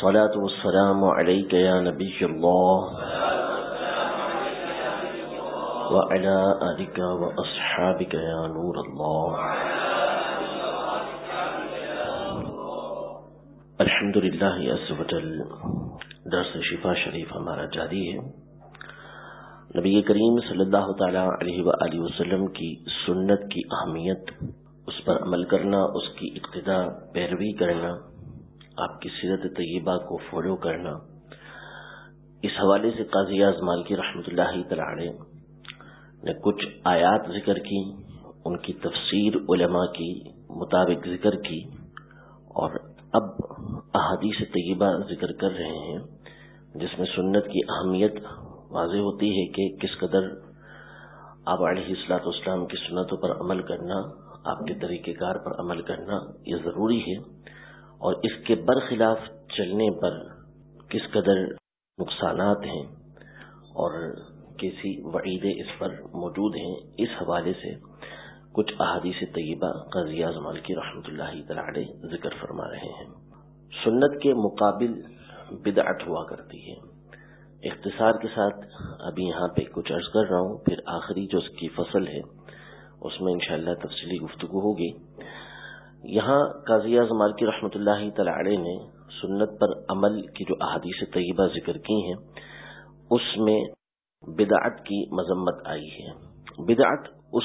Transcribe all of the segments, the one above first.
الصلاة والسلام عليك يا نبي الله. وعلى آلك وأصحابك يا نور الله. الحمد لله عز وجل. درس شفا شریف ہمارا جاری ہے. نبی کریم صلی اللہ تعالی علیہ وآلہ وسلم کی سنت کی اہمیت، اس پر عمل کرنا، اس کی ابتدا پیروی کرنا آپ کی سیرت طیبہ کو فالو کرنا۔ اس حوالے سے قاضی اعظمال کی رحمۃ اللہ تعالی نے کچھ آیات ذکر کی، ان کی تفسیر علماء کی مطابق ذکر کی اور اب احادیث طیبہ ذکر کر رہے ہیں، جس میں سنت کی اہمیت واضح ہوتی ہے کہ کس قدر آپ علیہ السلاط اسلام کی سنتوں پر عمل کرنا، آپ کے طریقہ کار پر عمل کرنا یہ ضروری ہے۔ اور اس کے برخلاف چلنے پر کس قدر نقصانات ہیں اور کیسی وعیدیں اس پر موجود ہیں، اس حوالے سے کچھ احادیث طیبہ قضی اعظمال کی رحمۃ اللہ تعالی ذکر فرما رہے ہیں۔ سنت کے مقابل بدعت ہوا کرتی ہے۔ اختصار کے ساتھ ابھی یہاں پہ کچھ عرض کر رہا ہوں، پھر آخری جو اس کی فصل ہے، اس میں انشاءاللہ تفصیلی گفتگو ہوگی۔ یہاں قاضی اعظم کی رحمۃ اللہ تعالی نے سنت پر عمل کی جو احادیث طیبہ ذکر کی ہیں، اس میں بدعت کی مذمت آئی ہے۔ بدعت اس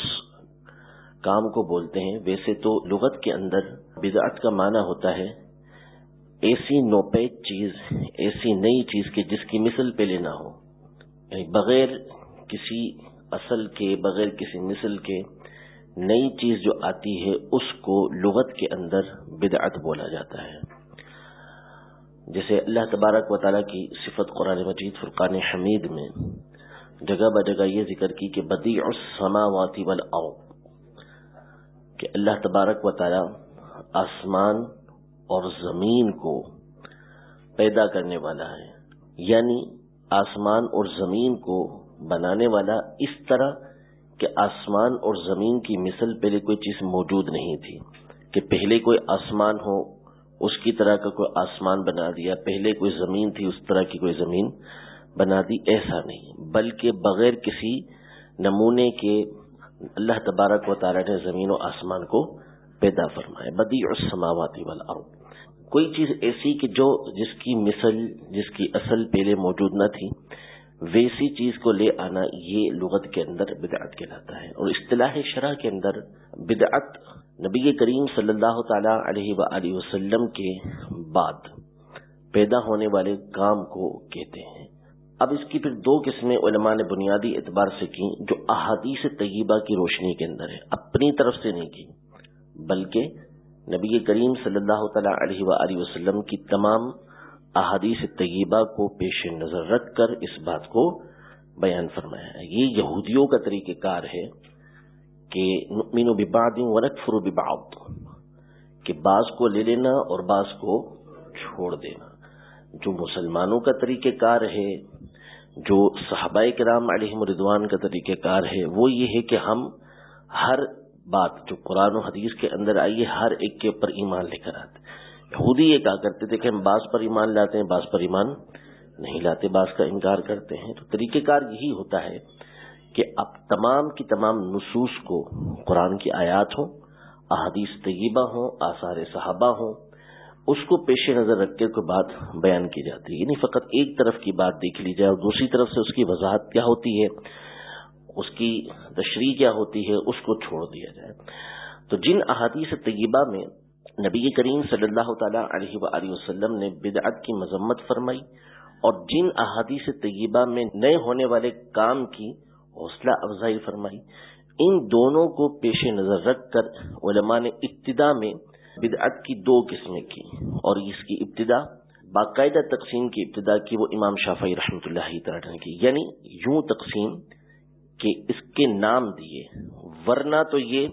کام کو بولتے ہیں، ویسے تو لغت کے اندر بدعت کا معنی ہوتا ہے، ایسی نوپیت چیز، ایسی نئی چیز کے جس کی مثل پہلے نہ ہو۔ یعنی بغیر کسی اصل کے، بغیر کسی مثل کے نئی چیز جو آتی ہے، اس کو لغت کے اندر بدعت بولا جاتا ہے۔ جیسے اللہ تبارک و تعالیٰ کی صفت قرآن مجید فرقان حمید میں جگہ ب جگہ یہ ذکر کی کہ بدی السماوات والارض، کہ اللہ تبارک و تعالیٰ آسمان اور زمین کو پیدا کرنے والا ہے۔ یعنی آسمان اور زمین کو بنانے والا اس طرح کہ آسمان اور زمین کی مثل پہلے کوئی چیز موجود نہیں تھی، کہ پہلے کوئی آسمان ہو، اس کی طرح کا کوئی آسمان بنا دیا، پہلے کوئی زمین تھی، اس طرح کی کوئی زمین بنا دی، ایسا نہیں۔ بلکہ بغیر کسی نمونے کے اللہ تبارک و تعالی نے زمین و آسمان کو پیدا فرمائے بدی اور سماواتی والا کوئی چیز ایسی کہ جو جس کی مثل، جس کی اصل پہلے موجود نہ تھی ویسی چیز کو لے آنا یہ لغت کے اندر بدعت کہلاتا ہے اور اصطلاح شرح کے اندر بدعت نبی کریم صلی اللہ تعالی علیہ و وسلم کے بعد پیدا ہونے والے کام کو کہتے ہیں۔ اب اس کی پھر دو قسمیں علماء نے بنیادی اعتبار سے کی جو احادیث طیبہ کی روشنی کے اندر ہے اپنی طرف سے نہیں کی بلکہ نبی کریم صلی اللہ تعالی علیہ و وسلم کی تمام احادیث طیبہ کو پیش نظر رکھ کر اس بات کو بیان فرمایا ہے۔ یہ یہودیوں کا طریقہ کار ہے کہ مین و بباد ونکفر ببعض، کہ بعض کو لے لینا اور بعض کو چھوڑ دینا۔ جو مسلمانوں کا طریقہ کار ہے، جو صحابہ کرام علیہ مردوان کا طریقہ کار ہے، وہ یہ ہے کہ ہم ہر بات جو قرآن و حدیث کے اندر آئی ہے، ہر ایک کے اوپر ایمان لے کر آتے یہودی یہ کہا کرتے تھے کہ ہم بعض پر ایمان لاتے ہیں، بعض پر ایمان نہیں لاتے، بعض کا انکار کرتے ہیں۔ تو طریقہ کار یہی ہوتا ہے کہ اب تمام کی تمام نصوص کو قرآن کی آیات ہوں، احادیث طیبہ ہوں، آثار صحابہ ہوں، اس کو پیش نظر رکھ کے کوئی بات بیان کی جاتی ہے۔ یعنی فقط ایک طرف کی بات دیکھ لی جائے اور دوسری طرف سے اس کی وضاحت کیا ہوتی ہے، اس کی تشریح کیا ہوتی ہے، اس کو چھوڑ دیا جائے۔ تو جن احادیث طیبہ میں نبی کریم صلی اللہ تعالی علیہ و وسلم نے بدعت کی مذمت فرمائی اور جن احادیث طیبہ میں نئے ہونے والے کام کی حوصلہ افزائی فرمائی، ان دونوں کو پیش نظر رکھ کر علماء نے ابتدا میں بدعت کی دو قسمیں کی اور اس کی ابتدا باقاعدہ تقسیم کی ابتدا کی وہ امام شافعی رحمۃ اللہ تعالی نے کی۔ یعنی یوں تقسیم کہ اس کے نام دیے، ورنہ تو یہ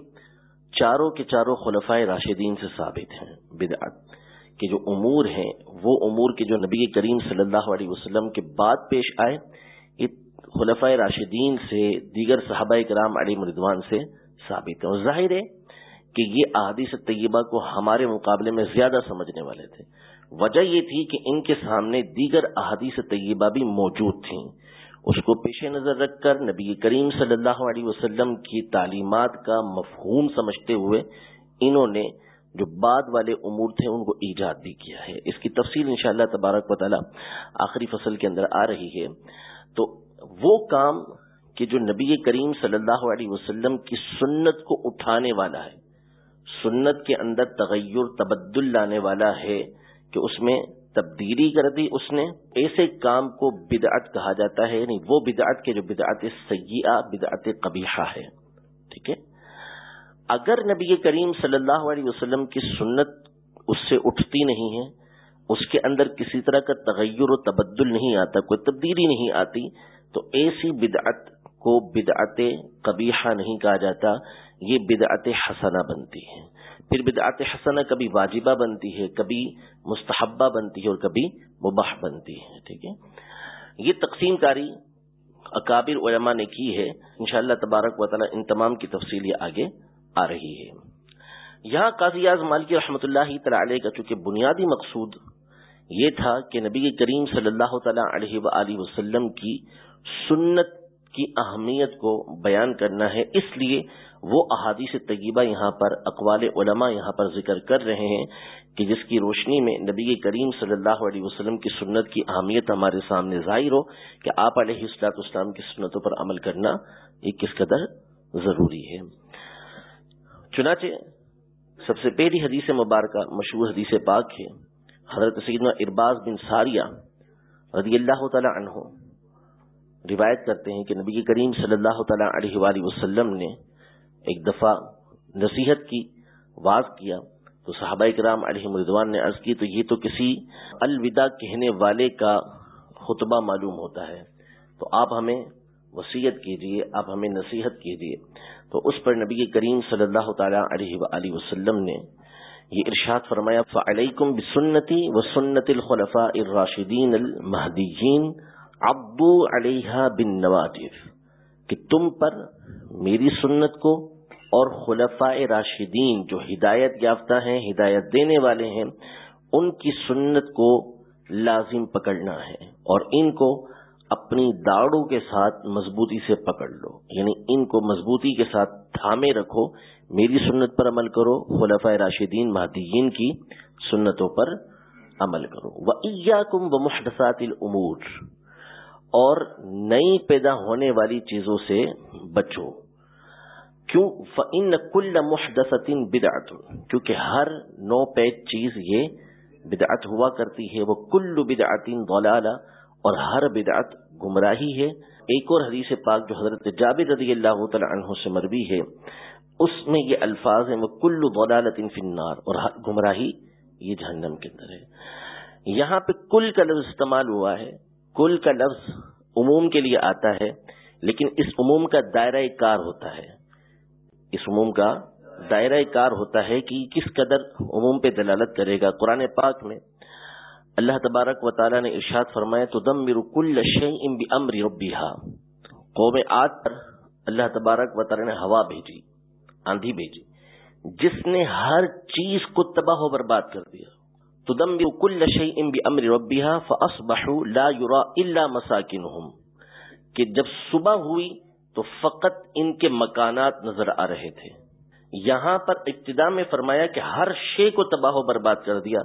چاروں کے چاروں خلفائے راشدین سے ثابت ہیں، بدعت کے جو امور ہیں، وہ امور کے جو نبی کریم صلی اللہ علیہ وسلم کے بعد پیش آئے، یہ خلفۂ راشدین سے، دیگر صحابہ کرام علی مردوان سے ثابت ہے اور ظاہر ہے کہ یہ احادیث طیبہ کو ہمارے مقابلے میں زیادہ سمجھنے والے تھے۔ وجہ یہ تھی کہ ان کے سامنے دیگر احادیث طیبہ بھی موجود تھیں۔ اس کو پیش نظر رکھ کر نبی کریم صلی اللہ علیہ وسلم کی تعلیمات کا مفہوم سمجھتے ہوئے انہوں نے جو بعد والے امور تھے ان کو ایجاد بھی کیا ہے۔ اس کی تفصیل انشاءاللہ تبارک و تعالی آخری فصل کے اندر آ رہی ہے۔ تو وہ کام کہ جو نبی کریم صلی اللہ علیہ وسلم کی سنت کو اٹھانے والا ہے، سنت کے اندر تغیر، تبدل لانے والا ہے کہ اس میں تبدیلی کر دی اس نے، ایسے کام کو بدعت کہا جاتا ہے یعنی وہ بدعت کے جو بدعت سیاح بدعت قبیحہ ہے، ٹھیک ہے؟ اگر نبی کریم صلی اللہ علیہ وسلم کی سنت اس سے اٹھتی نہیں ہے، اس کے اندر کسی طرح کا تغیر و تبدل نہیں آتا، کوئی تبدیلی نہیں آتی، تو ایسی بدعت کو بدعت قبیحہ نہیں کہا جاتا، یہ بدعت حسنہ بنتی ہے۔ پھر بدعت حسنہ کبھی واجبہ بنتی ہے، کبھی مستحبہ بنتی ہے اور کبھی مباح بنتی ہے، ٹھیک ہے؟ یہ تقسیم کاری اکابر علماء نے کی ہے۔ انشاءاللہ تبارک و تعالی ان تمام کی تفصیل آگے آ رہی ہے۔ یہاں قاضی اعظم مالکی رحمۃ اللہ تعالی کا چونکہ بنیادی مقصود یہ تھا کہ نبی کریم صلی اللہ تعالی علیہ و وسلم کی سنت کی اہمیت کو بیان کرنا ہے۔ اس لیے وہ احادیث طیبہ یہاں پر اقوال علماء یہاں پر ذکر کر رہے ہیں کہ جس کی روشنی میں نبی کریم صلی اللہ علیہ وسلم کی سنت کی اہمیت ہمارے سامنے ظاہر ہو کہ آپ علیہ السلاط اسلام کی سنتوں پر عمل کرنا یہ کس قدر ضروری ہے۔ چنانچہ سب سے پہلی حدیث مبارکہ مشہور حدیث پاک ہے۔ حضرت سیدنا ارباز بن ساریہ رضی اللہ تعالی عنہ روایت کرتے ہیں کہ نبی کریم صلی اللہ تعالی علیہ وآلہ وسلم نے ایک دفعہ نصیحت کی، واز کیا۔ تو صحابہ کرام علیہ مردوان نے عرض کی، تو یہ تو کسی الوداع کہنے والے کا خطبہ معلوم ہوتا ہے۔ تو آپ ہمیں وسیعت کیجیے آپ ہمیں نصیحت کیجیے تو اس پر نبی کریم صلی اللہ تعالی علیہ وآلہ وسلم نے یہ ارشاد فرمایا فعلیکم بسنتی و سنت الخلفاء الراشدین المہدیین عبدو علیہ بن نواجف کہ تم پر میری سنت کو اور خلفاء راشدین جو ہدایت یافتہ ہیں، ہدایت دینے والے ہیں، ان کی سنت کو لازم پکڑنا ہے اور ان کو اپنی داڑوں کے ساتھ مضبوطی سے پکڑ لو۔ یعنی ان کو مضبوطی کے ساتھ تھامے رکھو، میری سنت پر عمل کرو خلفۂ راشدین مہدین کی سنتوں پر عمل کرو۔ وہ کم و محدثات العمور اور نئی پیدا ہونے والی چیزوں سے بچو۔ کیوں؟ فن کل محدثین بدعت۔ کیونکہ ہر نو پیج چیز یہ بدعت ہوا کرتی ہے۔ وہ کل بدعتین ضلالہ اور ہر بدعت گمراہی ہے۔ ایک اور حدیث پاک جو حضرت جابر رضی اللہ تعالی عنہ سے مروی ہے، اس میں یہ الفاظ ہیں، وہ کل ضلالت فنار اور ہر گمراہی یہ جہنم کے اندر ہے۔ یہاں پہ کل کا لفظ استعمال ہوا ہے۔ کل کا لفظ عموم کے لیے آتا ہے، لیکن اس عموم کا دائرہ کار ہوتا ہے۔ اس عموم کا دائرہ کار ہوتا ہے کہ کس قدر عموم پہ دلالت کرے گا۔ قرآن پاک میں اللہ تبارک و تعالیٰ نے ارشاد فرمایا تو دم کل امر ربیہ قوم آج پر اللہ تبارک و تعالیٰ نے ہوا بھیجی، آندھی بھیجی۔ جس نے ہر چیز کو تباہ و برباد کر دیا۔ تدمر كل شيء بأمر ربها فأصبحوا لا يرى إلا مساكنهم کہ جب صبح ہوئی تو فقط ان کے مکانات نظر آ رہے تھے۔ یہاں پر ابتدا میں فرمایا کہ ہر شے کو تباہ و برباد کر دیا۔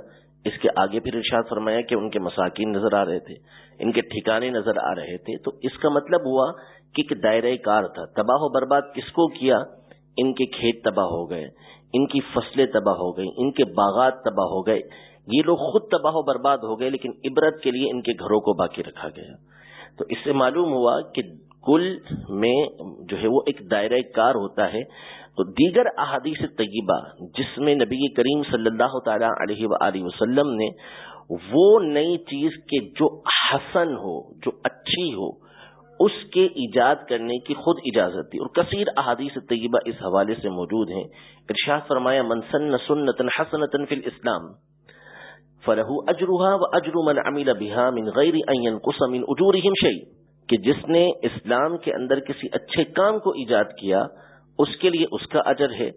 اس کے آگے پھر ارشاد فرمایا کہ ان کے مساکین نظر آ رہے تھے، ان کے ٹھکانے نظر آ رہے تھے۔ تو اس کا مطلب ہوا کہ ایک دائرہ کار تھا، تباہ و برباد کس کو کیا؟ ان کے کھیت تباہ ہو گئے، ان کی فصلیں تباہ ہو گئی ان کے باغات تباہ ہو گئے۔ یہ لوگ خود تباہ و برباد ہو گئے، لیکن عبرت کے لیے ان کے گھروں کو باقی رکھا گیا۔ تو اس سے معلوم ہوا کہ کل میں جو ہے وہ ایک دائرہ کار ہوتا ہے، تو دیگر احادیث طیبہ جس میں نبی کریم صلی اللہ تعالی علیہ و وسلم نے وہ نئی چیز کے جو حسن ہو، جو اچھی ہو، اس کے ایجاد کرنے کی خود اجازت دی۔ اور کثیر احادیث طیبہ اس حوالے سے موجود ہیں۔ ارشاد فرمایا منسن سنتن حسنتن فی الاسلام فلہو اجروہا و اجر من عمل بها من غیر ان من اجورهم شيء کہ جس نے اسلام کے اندر کسی اچھے کام کو ایجاد کیا، اس کے لیے اس کا اجر ہے۔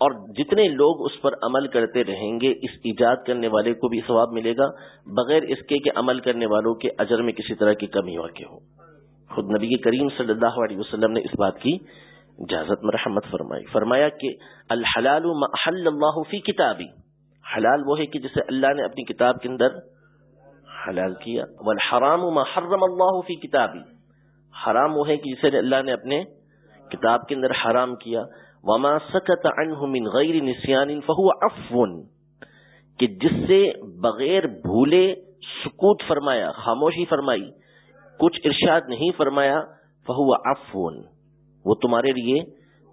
اور جتنے لوگ اس پر عمل کرتے رہیں گے، اس ایجاد کرنے والے کو بھی ثواب ملے گا، بغیر اس کے کہ عمل کرنے والوں کے اجر میں کسی طرح کی کمی واقع ہو خود نبی کریم صلی اللہ علیہ وسلم نے اس بات کی اجازت مرحمت فرمائی۔ فرمایا کہ الحلال اللہ فی کتابی۔ حلال وہ ہے کہ جسے اللہ نے اپنی کتاب کے اندر حلال کیا۔ والحرام ما حرم اللہ فی کتابی حرام وہ ہے کہ جسے اللہ نے اپنے کتاب کے اندر حرام کیا۔ وما سکت عنہ من غیر نسیان فہو عفون کہ جس سے بغیر بھولے سکوت فرمایا، خاموشی فرمائی، کچھ ارشاد نہیں فرمایا فہو عفون وہ تمہارے لیے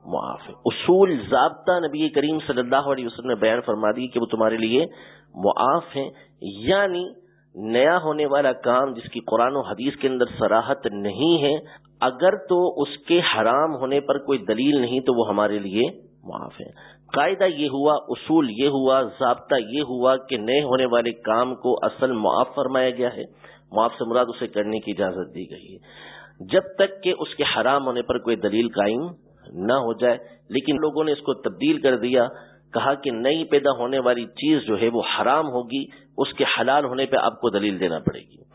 معاف ہے۔ اصول ضابطہ نبی کریم صلی اللہ علیہ وسلم نے بیان فرما دی کہ وہ تمہارے لیے معاف ہیں یعنی نیا ہونے والا کام جس کی قرآن و حدیث کے اندر سراحت نہیں ہے، اگر تو اس کے حرام ہونے پر کوئی دلیل نہیں تو وہ ہمارے لیے معاف ہے قاعدہ یہ ہوا، اصول یہ ہوا، ضابطہ یہ ہوا کہ نئے ہونے والے کام کو اصل معاف فرمایا گیا ہے۔ معاف سے مراد اسے کرنے کی اجازت دی گئی ہے۔ جب تک کہ اس کے حرام ہونے پر کوئی دلیل قائم نہ ہو جائے۔ لیکن لوگوں نے اس کو تبدیل کر دیا، کہا کہ نئی پیدا ہونے والی چیز جو ہے وہ حرام ہوگی، اس کے حلال ہونے پہ آپ کو دلیل دینا پڑے گی۔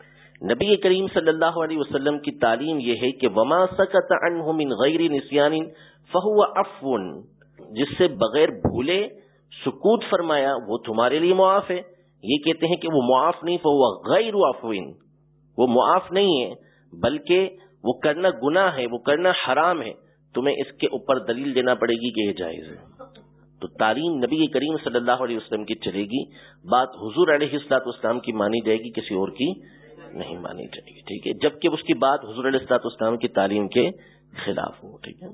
نبی کریم صلی اللہ علیہ وسلم کی تعلیم یہ ہے کہ وما سکت عنہ من غیر نسیان فہو افون جس سے بغیر بھولے سکوت فرمایا، وہ تمہارے لیے معاف ہے۔ یہ کہتے ہیں کہ وہ معاف نہیں فہو غیر افوین وہ معاف نہیں ہے، بلکہ وہ کرنا گناہ ہے، وہ کرنا حرام ہے۔ تمہیں اس کے اوپر دلیل دینا پڑے گی کہ یہ جائز ہے۔ تو تعلیم نبی کریم صلی اللہ علیہ وسلم کی چلے گی۔ بات حضور علیہ السلاط اسلام کی مانی جائے گی، کسی اور کی نہیں مانی جائے گی، ٹھیک ہے؟ جبکہ اس کی بات حضور علیہ السلاط اسلام کی تعلیم کے خلاف ہو، ٹھیک ہے؟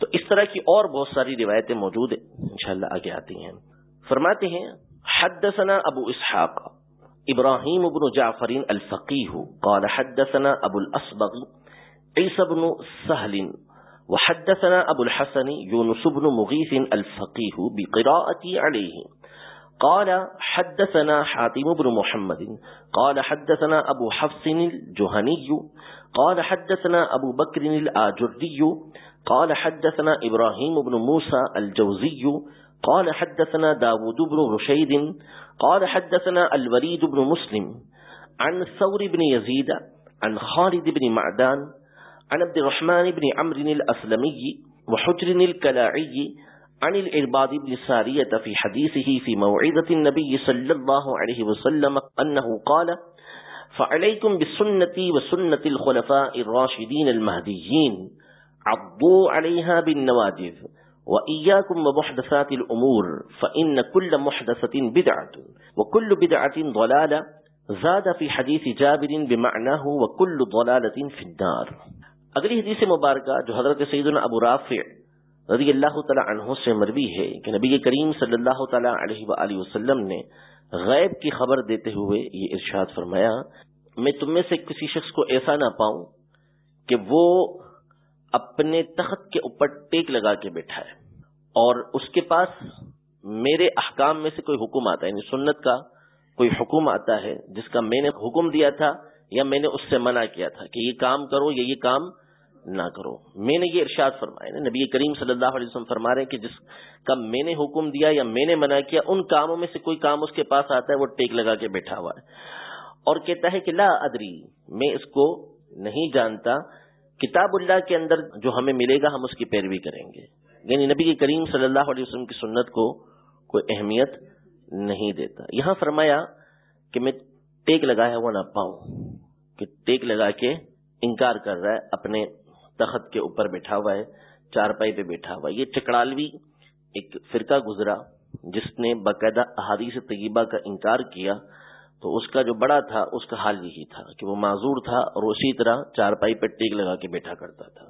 تو اس طرح کی اور بہت ساری روایتیں موجود ہیں، انشاءاللہ آگے آتی ہیں۔ فرماتے ہیں، حدثنا ابو اسحاق ابراہیم ابن جعفرین الفقیح قال حدثنا ابو الاسبغ عیسی بن سہل وحدثنا أبو الحسن يونس بن مغيث الفقيه بقراءة عليه. قال، حدثنا حاتم بن محمد. قال، حدثنا أبو حفص الجهني. قال، حدثنا أبو بكر الآجردي قال، حدثنا إبراهيم بن موسى الجوزي. قال، حدثنا داود بن رشيد. قال، حدثنا الوريد بن مسلم. عن ثور بن يزيد، عن خالد بن معدان عن عبد الرحمن بن عمرو الأسلمي وحجر الكلاعي عن الإرباد بن سارية في حديثه في موعظة النبي صلى الله عليه وسلم أنه قال فعليكم بسنتي وسنة الخلفاء الراشدين المهديين، عضوا عليها بالنواجذ وإياكم ومحدثات الأمور، فإن كل محدثة بدعة وكل بدعة ضلالة، زاد في حديث جابر بمعناه وكل ضلالة في الدار اگلی حدیث مبارکہ جو حضرت سیدنا ابو رافع رضی اللہ تعالی عنہ سے مروی ہے کہ نبی کریم صلی اللہ تعالی علیہ وآلہ وسلم نے غیب کی خبر دیتے ہوئے یہ ارشاد فرمایا، میں تم میں سے کسی شخص کو ایسا نہ پاؤں کہ وہ اپنے تخت کے اوپر ٹیک لگا کے بیٹھا ہے اور اس کے پاس میرے احکام میں سے کوئی حکم آتا ہے یعنی سنت کا کوئی حکم آتا ہے، جس کا میں نے حکم دیا تھا یا میں نے اس سے منع کیا تھا کہ یہ کام کرو یا یہ کام نہ کرو۔ میں نے یہ ارشاد فرمایا نبی کریم صلی اللہ علیہ وسلم فرما رہے ہیں کہ جس کا میں نے حکم دیا یا میں نے منع کیا، ان کاموں میں سے کوئی کام اس کے پاس آتا ہے، وہ ٹیک لگا کے بیٹھا ہوا ہے۔ اور کہتا ہے کہ لا ادری، میں اس کو نہیں جانتا۔ کتاب اللہ کے اندر جو ہمیں ملے گا، ہم اس کی پیروی کریں گے۔ یعنی نبی کریم صلی اللہ علیہ وسلم کی سنت کو کوئی اہمیت نہیں دیتا۔ یہاں فرمایا کہ میں ٹیک لگایا ہوا نہ پاؤں، کہ ٹیک لگا کے انکار کر رہا ہے اپنے تخت کے اوپر بیٹھا ہوا ہے چار پائی پہ بیٹھا ہوا ہے۔ یہ چکڑالوی ایک فرقہ گزرا جس نے باقاعدہ احادیث طیبہ کا انکار کیا تو اس کا جو بڑا تھا، اس کا حال یہی تھا کہ وہ معذور تھا اور اسی طرح چار پائی پہ ٹیک لگا کے بیٹھا کرتا تھا۔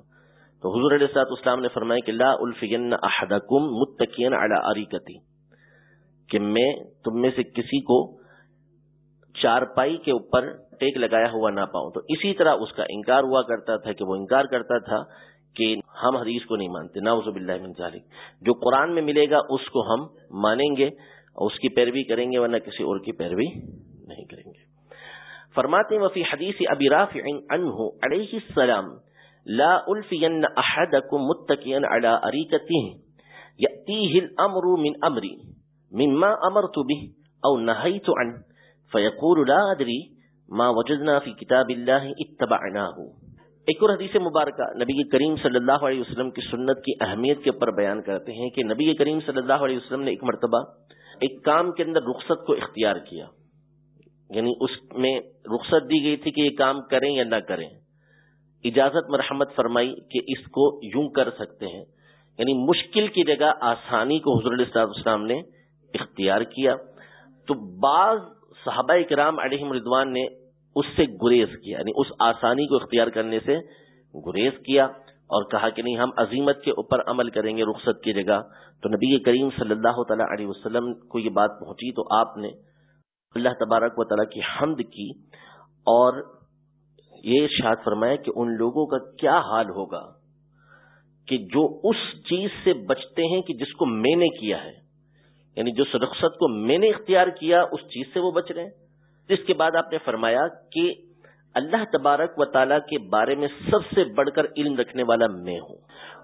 تو حضور علیہ سات اسلام نے فرمایا کہ لا الفین احدکم متقین علی اریکتی کہ میں تم میں سے کسی کو چار پائی کے اوپر ٹیک لگایا ہوا نہ پاؤں۔ تو اسی طرح اس کا انکار ہوا کرتا تھا کہ وہ انکار کرتا تھا کہ ہم حدیث کو نہیں مانتے۔ ناوز باللہ من ذالک۔ جو قرآن میں ملے گا اس کو ہم مانیں گے اور اس کی پیروی کریں گے، ورنہ کسی اور کی پیروی نہیں کریں گے۔ فرماتے وفی حدیث ابی رافع عنہ علیہ السلام، لا الفین احدکم متقین علی اریکته یأتیه الامر من امری، مما امرت به او نهیت عنه، فیقول لا ادری ما وجدنا فی کتاب اللہ اتبعناه. ایک اور حدیث مبارکہ نبی کریم صلی اللہ علیہ وسلم کی سنت کی اہمیت کے اوپر بیان کرتے ہیں کہ نبی کریم صلی اللہ علیہ وسلم نے ایک مرتبہ ایک کام کے اندر رخصت کو اختیار کیا. یعنی اس میں رخصت دی گئی تھی کہ یہ کام کریں یا نہ کریں. اجازت مرحمت فرمائی کہ اس کو یوں کر سکتے ہیں. یعنی مشکل کی جگہ آسانی کو حضور علیہ السلام نے اختیار کیا. تو بعض صحابہ کرام علیہ مردوان نے اس سے گریز کیا یعنی اس آسانی کو اختیار کرنے سے گریز کیا اور کہا کہ نہیں، ہم عظیمت کے اوپر عمل کریں گے رخصت کی جگہ۔ تو نبی کریم صلی اللہ تعالی علیہ وسلم کو یہ بات پہنچی تو آپ نے اللہ تبارک و تعالیٰ کی حمد کی اور یہ ارشاد فرمایا کہ ان لوگوں کا کیا حال ہوگا کہ جو اس چیز سے بچتے ہیں کہ جس کو میں نے کیا ہے۔ یعنی جو رخصت کو میں نے اختیار کیا، اس چیز سے وہ بچ رہے ہیں۔ اس کے بعد آپ نے فرمایا کہ اللہ تبارک و تعالیٰ کے بارے میں سب سے بڑھ کر علم رکھنے والا میں ہوں۔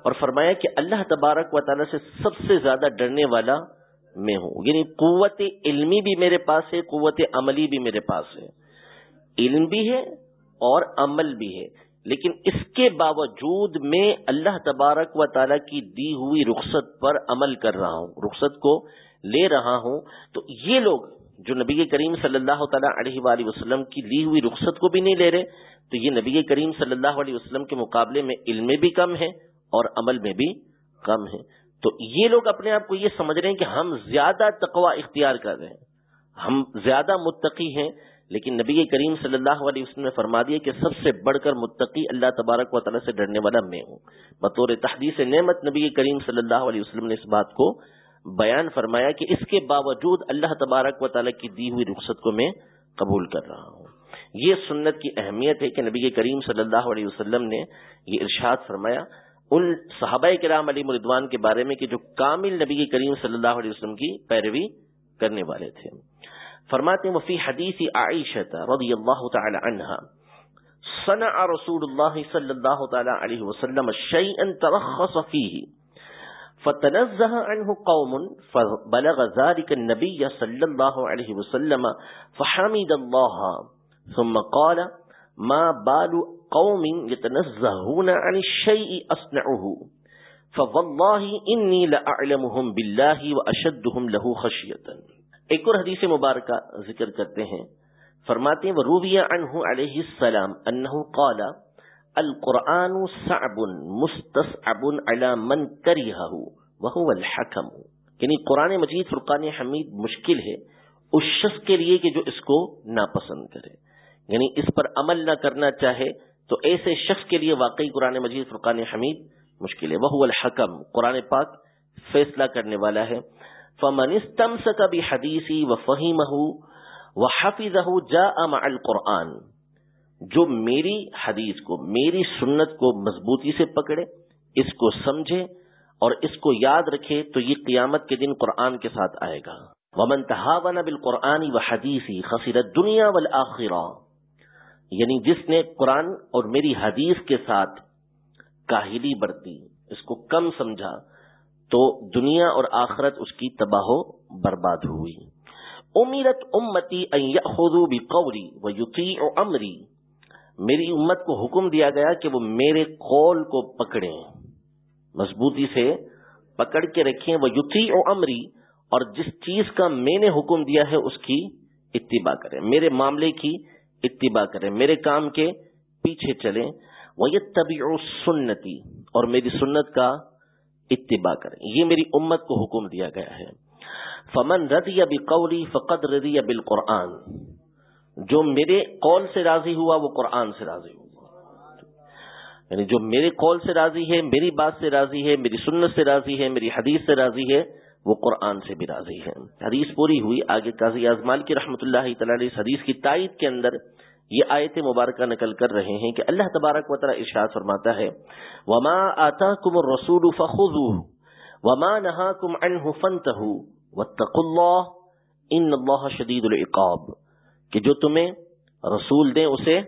اور فرمایا کہ اللہ تبارک و تعالیٰ سے سب سے زیادہ ڈرنے والا میں ہوں۔ یعنی قوت علمی بھی میرے پاس ہے، قوت عملی بھی میرے پاس ہے۔ علم بھی ہے اور عمل بھی ہے۔ لیکن اس کے باوجود میں اللہ تبارک و تعالیٰ کی دی ہوئی رخصت پر عمل کر رہا ہوں، رخصت کو لے رہا ہوں، تو یہ لوگ جو نبی کریم صلی اللہ تعالیٰ علیہ وآلہ وسلم کی لی ہوئی رخصت کو بھی نہیں لے رہے، تو یہ نبی کریم صلی اللہ علیہ وسلم کے مقابلے میں علم بھی کم ہے اور عمل میں بھی کم ہے۔ تو یہ لوگ اپنے آپ کو یہ سمجھ رہے ہیں کہ ہم زیادہ تقوا اختیار کر رہے ہیں، ہم زیادہ متقی ہیں لیکن نبی کریم صلی اللہ علیہ وسلم نے فرما دیا کہ سب سے بڑھ کر متقی اللہ تبارک و تعالیٰ سے ڈرنے والا میں ہوں۔ بطور تحدیث نعمت نبی کریم صلی اللہ علیہ وسلم نے اس بات کو بیان فرمایا کہ اس کے باوجود اللہ تبارک و تعالیٰ کی دی ہوئی رخصت کو میں قبول کر رہا ہوں۔ یہ سنت کی اہمیت ہے کہ نبی کریم صلی اللہ علیہ وسلم نے یہ ارشاد فرمایا، ان صحابہ کرام علی مردوان کے بارے میں کہ جو کامل نبی کریم صلی اللہ علیہ وسلم کی پیروی کرنے والے تھے۔ فرماتے ہیں، وفی حدیث عائشہ رضی اللہ تعالی عنہ صنع رسول اللہ صلی اللہ تعالی علیہ وسلم شیئا ترخص فیہ. فتنزه عنه قوم فبلغ ذلك النبي صلى الله عليه وسلم فحمد الله ثم قال، ما بال قوم يتنزهون عن الشيء أصنعه فوالله إني لأعلمهم بالله وأشدهم له خشية ایک اور حدیث مبارکہ ذکر کرتے ہیں۔ فرماتے ہیں وروبیہ عنہ علیہ السلام انہو قال، القرآن صعب مستصعب على من کریہہ وہو الحکم یعنی قرآن مجید، فرقان حمید مشکل ہے اس شخص کے لیے کہ جو اس کو ناپسند کرے۔ یعنی اس پر عمل نہ کرنا چاہے تو ایسے شخص کے لیے واقعی قرآن مجید، فرقان حمید مشکل ہے۔ وہ الحکم قرآن پاک فیصلہ کرنے والا ہے۔ فمن استمسك بحديثي وفهمه وحفظه جاء مع القرآن، جو میری حدیث کو، میری سنت کو مضبوطی سے پکڑے، اس کو سمجھے اور اس کو یاد رکھے، تو یہ قیامت کے دن قرآن کے ساتھ آئے گا۔ ومن تهاون بالقرآن وحديثي خسر الدنيا والآخرة یعنی جس نے قرآن اور میری حدیث کے ساتھ کاہلی برتی، اس کو کم سمجھا تو دنیا اور آخرت اس کی تباہ و برباد ہوئی۔ امیرت امتی خودو بھی قوری و امری۔ میری امت کو حکم دیا گیا کہ وہ میرے قول کو پکڑیں۔ مضبوطی سے پکڑ کے رکھیں وہ یوتی او امری۔ اور جس چیز کا میں نے حکم دیا ہے اس کی اتباع کریں۔ میرے معاملے کی اتباع کریں۔ میرے کام کے پیچھے چلیں۔ وہ یہ طبی سنتی اور میری سنت کا اتباع کریں۔ یہ میری امت کو حکم دیا گیا ہے۔ فمن رد یا قوری فقط ردی یا بال جو میرے قول سے راضی ہوا، وہ قرآن سے راضی ہوا۔ یعنی جو میرے قول سے راضی ہے، میری بات سے راضی ہے، میری سنت سے راضی ہے، میری حدیث سے راضی ہے، وہ قرآن سے بھی راضی ہے۔ حدیث پوری ہوئی۔ آگے قاضی اعظمال کی رحمۃ اللہ تعالی اس حدیث کی تائید کے اندر یہ آیت مبارکہ نقل کر رہے ہیں کہ اللہ تبارک و تعالی ارشاد فرماتا ہے، وما آتاکم الرسول فخذوه، وما نهاکم عنه فانتهوا، واتقوا الله ان اللہ شدید العقاب۔ کہ جو تمہیں رسول دیں اسے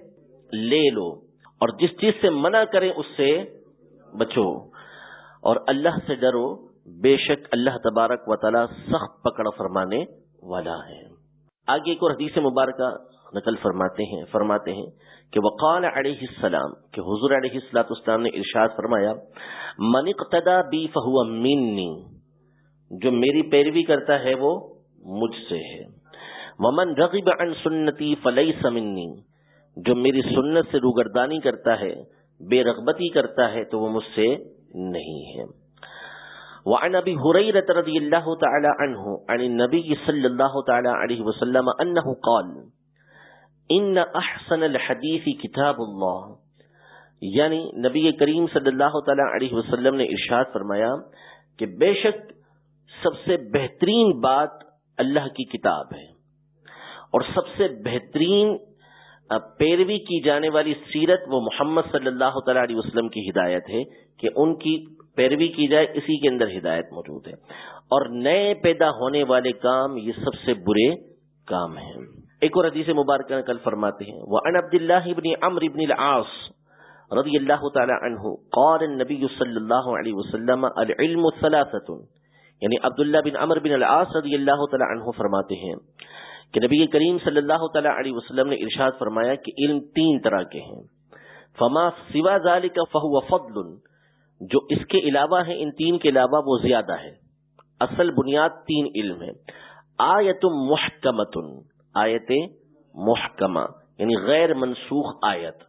لے لو، اور جس چیز سے منع کریں اس سے بچو۔ اور اللہ سے ڈرو، بے شک اللہ تبارک و تعالی سخت پکڑ فرمانے والا ہے۔ آگے ایک اور حدیث مبارکہ نقل فرماتے ہیں فرماتے ہیں کہ وقال علیہ السلام، کہ حضور علیہ السلاط اسلام نے ارشاد فرمایا، من اقتدا بی فہو منی، جو میری پیروی کرتا ہے وہ مجھ سے ہے۔ ومن رغب عن سنتی فلیس منی، جو میری سنت سے روگردانی کرتا ہے، بے رغبتی کرتا ہے، تو وہ مجھ سے نہیں ہے۔ وعن ابي هريره رضي الله تعالى عنه عن النبي صلى الله تعالى عليه وسلم انه قال ان احسن الحديث كتاب الله. یعنی نبی کریم صلی اللہ تعالی علیہ وسلم نے ارشاد فرمایا کہ بے شک سب سے بہترین بات اللہ کی کتاب ہے اور سب سے بہترین پیروی کی جانے والی سیرت وہ محمد صلی اللہ تعالی علیہ وسلم کی ہدایت ہے کہ ان کی پیروی کی جائے، اسی کے اندر ہدایت موجود ہے۔ اور نئے پیدا ہونے والے کام یہ سب سے برے کام ہیں۔ ایک اور حدیث مبارکہ کل فرماتے ہیں وہ ان عبد اللہ ابن امر ابن العاص رضی اللہ تعالی عنہ قال النبی صلی اللہ علیہ وسلم، العلم ثلاثه یعنی عبداللہ بن امر بن العاص رضی اللہ تعالی عنہ فرماتے ہیں کہ نبی کریم صلی اللہ تعالی علیہ وسلم نے ارشاد فرمایا کہ علم تین طرح کے ہیں۔ فما سوا ذالک فهو فضل، جو اس کے علاوہ ہیں، ان تین کے علاوہ وہ زیادہ ہے۔ اصل بنیاد تین علم ہے آیت محکمت آیت محکمہ یعنی غیر منسوخ آیت،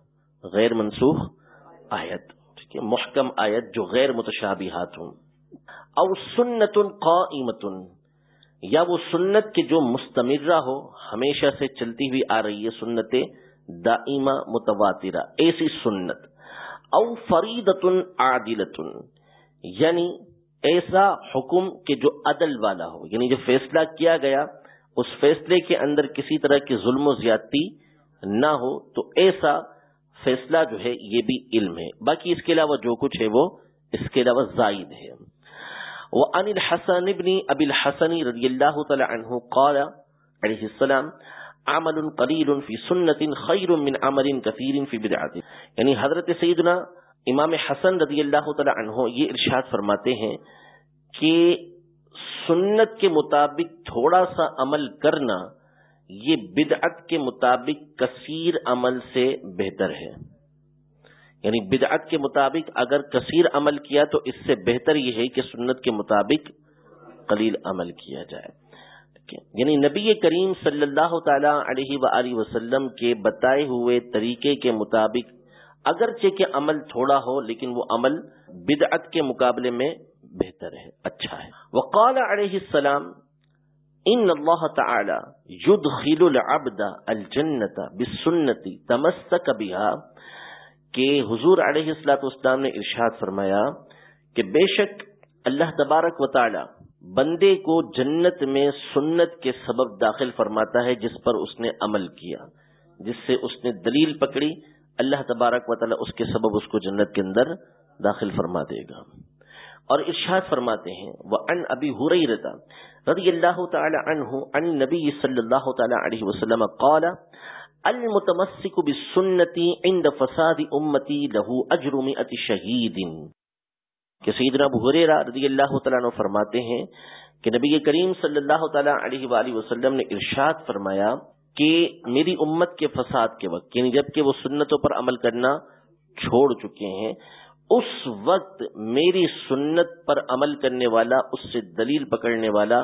غیر منسوخ آیت، ٹھیک ہے؟ محکم آیت جو غیر متشابہات ہوں۔ او سنت قائمت یا وہ سنت کے جو مستمرہ ہو، ہمیشہ سے چلتی ہوئی آ رہی ہے سنت دائمہ متواترہ، ایسی سنت۔ او فریدتن عادلتن یعنی ایسا حکم کہ جو عدل والا ہو یعنی جو فیصلہ کیا گیا اس فیصلے کے اندر کسی طرح کی ظلم و زیادتی نہ ہو تو ایسا فیصلہ جو ہے یہ بھی علم ہے۔ باقی اس کے علاوہ جو کچھ ہے وہ اس کے علاوہ زائد ہے۔ وہ ان الحسن ابن ابی الحسن رضی اللہ تعالی عنہ قال علیہ السلام، عمل قلیل فی سنت خیر من عمل کثیر فی بدعت. یعنی حضرت سیدنا امام حسن رضی اللہ تعالی عنہ یہ ارشاد فرماتے ہیں کہ سنت کے مطابق تھوڑا سا عمل کرنا یہ بدعت کے مطابق کثیر عمل سے بہتر ہے۔ یعنی بدعت کے مطابق اگر کثیر عمل کیا تو اس سے بہتر یہ ہے کہ سنت کے مطابق قلیل عمل کیا جائے۔ یعنی نبی کریم صلی اللہ تعالی علیہ و وسلم کے بتائے ہوئے طریقے کے مطابق اگرچہ کہ عمل تھوڑا ہو لیکن وہ عمل بدعت کے مقابلے میں بہتر ہے اچھا ہے۔ وقال علیہ السلام، ان اللہ تعالی يدخل العبد الجنت بالسنتی تمسک بها کہ حضور علیہ السلاۃ اسلام نے ارشاد فرمایا کہ بے شک اللہ تبارک و تعالی بندے کو جنت میں سنت کے سبب داخل فرماتا ہے، جس پر اس نے عمل کیا، جس سے اس نے دلیل پکڑی، اللہ تبارک و تعالی اس کے سبب اس کو جنت کے اندر داخل فرما دے گا۔ اور ارشاد فرماتے ہیں وہ ان ابھی ہو رہی رہتا رضی اللہ تعالی عنہ ان نبی صلی اللہ تعالی علیہ وسلم قال، المتمسک بالسنتی عند فساد امتی لہو اجر مئت شہید۔ کہ سیدنا ابو حریرہ رضی اللہ تعالیٰ عنہ فرماتے ہیں کہ نبی کریم صلی اللہ تعالیٰ علیہ وآلہ وسلم نے ارشاد فرمایا کہ میری امت کے فساد کے وقت یعنی جبکہ وہ سنتوں پر عمل کرنا چھوڑ چکے ہیں اس وقت میری سنت پر عمل کرنے والا، اس سے دلیل پکڑنے والا،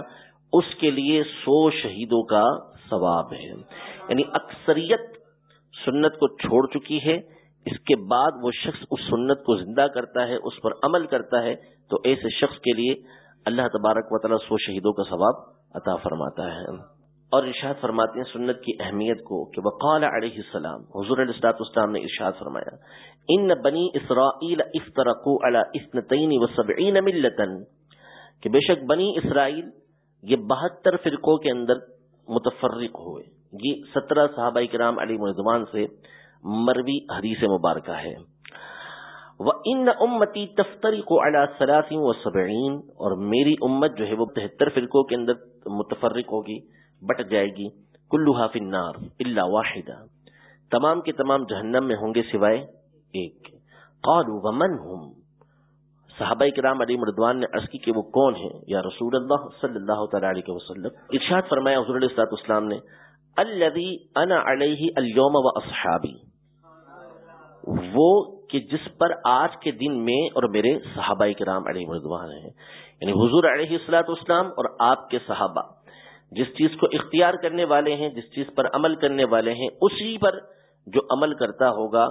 اس کے لیے سو شہیدوں کا ثواب ہے۔ یعنی اکثریت سنت کو چھوڑ چکی ہے، اس کے بعد وہ شخص اس سنت کو زندہ کرتا ہے، اس پر عمل کرتا ہے، تو ایسے شخص کے لیے اللہ تبارک و تعالیٰ سو شہیدوں کا ثواب عطا فرماتا ہے۔ اور ارشاد فرماتے ہیں سنت کی اہمیت کو کہ وقال علیہ السلام، حضور علیہ السلاط اسلام نے ارشاد فرمایا، ان بنی اسرائیل افترقوا على اثنتین وسبعین ملتا. کہ بے شک بنی اسرائیل یہ بہتر فرقوں کے اندر متفرق ہوئے۔ یہ سترہ صحابہ کرام علی مرضوان سے مروی حدیث مبارکہ ہے۔ وہ ان امتی تفتری کو اعلیٰ و سبعین اور میری امت جو ہے وہ تہتر فرقوں کے اندر متفرق ہوگی۔ بٹ جائے گی۔ کلو حاف نار اللہ واحدہ۔ تمام کے تمام جہنم میں ہوں گے سوائے ایک۔ قالوا، ومن ہم صحابہ کرام علی مردوان نے عرض کی کہ وہ کون ہیں؟ یا رسول اللہ صلی اللہ تعالی علیہ وسلم۔ ارشاد فرمایا حضور علیہ الصلوۃ والسلام نے الذي انا علیہ اليوم واصحابی وہ کہ جس پر آج کے دن میں اور میرے صحابہ کرام علیہ مردوان ہیں۔ یعنی حضور علیہ السلاط اسلام اور آپ کے صحابہ۔ جس چیز کو اختیار کرنے والے ہیں، جس چیز پر عمل کرنے والے ہیں، اسی پر جو عمل کرتا ہوگا،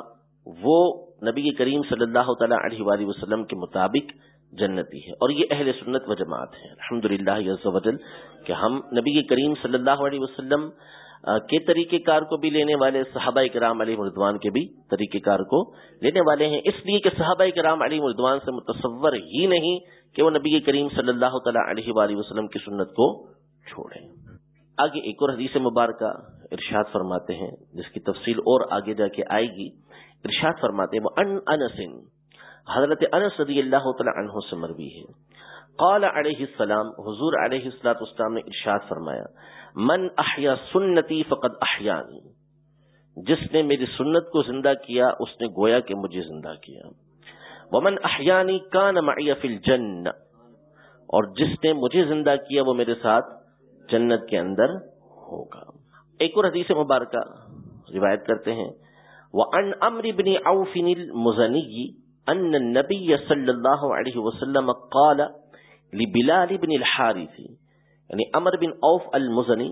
وہ نبی کریم صلی اللہ تعالی علیہ وآلہ وسلم کے مطابق جنتی ہے۔ اور یہ اہل سنت و جماعت ہے الحمد للہ کہ ہم نبی کریم صلی اللہ علیہ وسلم کے طریقہ کار کو بھی لینے والے صحابہ کرام علی مردوان کے بھی طریقہ کار کو لینے والے ہیں۔ اس لیے کہ صحابہ کرام علی مردوان سے متصور ہی نہیں کہ وہ نبی کریم صلی اللہ تعالیٰ علیہ وآلہ وسلم کی سنت کو چھوڑیں۔ آگے ایک اور حدیث مبارکہ ارشاد فرماتے ہیں، جس کی تفصیل اور آگے جا کے آئے گی۔ ارشاد فرماتے ہیں وہ ان انسن حضرت انس رضی اللہ تعالی عنہ سے مروی ہے۔ قال علیہ السلام، حضور علیہ السلاط اسلام نے ارشاد فرمایا، من احیا سنتی فقد احیانی۔ جس نے میری سنت کو زندہ کیا، اس نے گویا کہ مجھے زندہ کیا۔ ومن احیانی کان معی فی الجن اور جس نے مجھے زندہ کیا، وہ میرے ساتھ جنت کے اندر ہوگا۔ ایک اور حدیث مبارکہ روایت کرتے ہیں۔ وعن امر بن عوف المزنی ان النبی صلی اللہ علیہ وسلم قال لبلال بن الحارث۔ یعنی امر بن اوف المزنی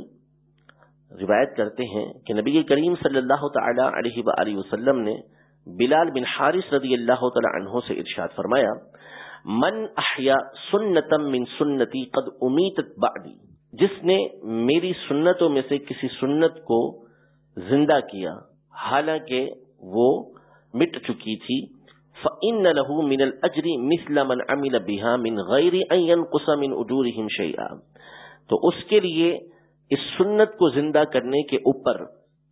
روایت کرتے ہیں کہ نبی کریم صلی اللہ تعالی علیہ وآلہ وسلم نے بلال بن حارث رضی اللہ تعالی عنہ سے ارشاد فرمایا، من احیا سنتم من سنتی قد امیتت بعدی. جس نے میری سنتوں میں سے کسی سنت کو زندہ کیا، حالانکہ وہ مٹ چکی تھی۔ فَإِنَّ لَهُ مِنَ الْأَجْرِ مِثْلَ مَنْ عَمِلَ بِهَا مِنْ غَيْرِ أَنْ يَنْقُسَ مِنْ أُجُورِهِمْ شَيْئًا۔ تو اس کے لیے اس سنت کو زندہ کرنے کے اوپر